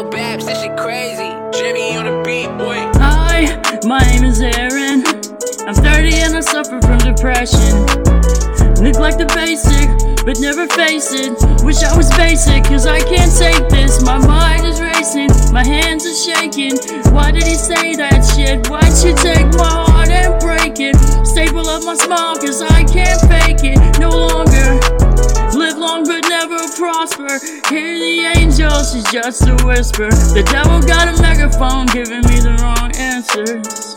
raps, this shit crazy. Jimmy on the beat, boy. Hi, my name is Aaron. I'm 30 and I suffer from depression. Neglect the basic, but never face it. Wish I was basic, cause I can't take this. My mind is racing, my hands are shaking. Why did he say that shit? Why'd you take my heart and break it? Staple up my smile, cause I can't fake prosper. Hear the angels, she's just a whisper. The devil got a megaphone giving me the wrong answers.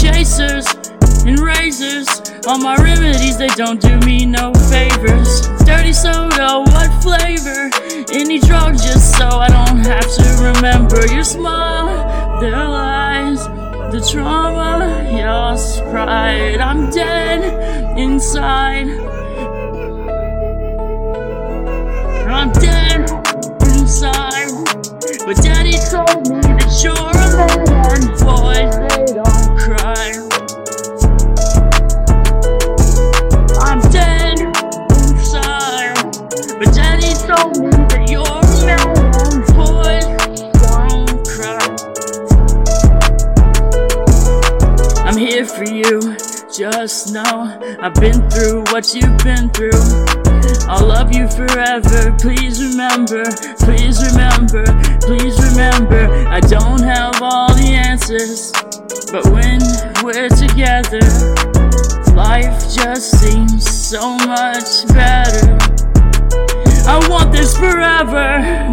Chasers and razors, all my remedies, they don't do me no favors. Dirty soda, what flavor? Any drug just so I don't have to remember your smile, their lies. The trauma, your pride. I'm dead inside. I'm here for you. Just know I've been through what you've been through. I'll love you forever. Please remember, please remember, please remember. I don't have all the answers, but when we're together, life just seems so much better. I want this forever.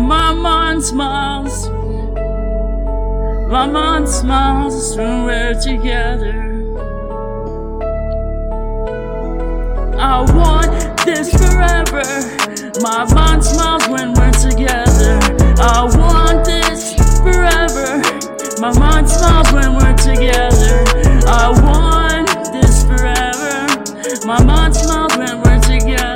My mind smiles as when we're together. I want this forever. My mind smiles when we're together. I want this forever. My mind smiles when we're together. I want this forever. My mind smiles when we're together.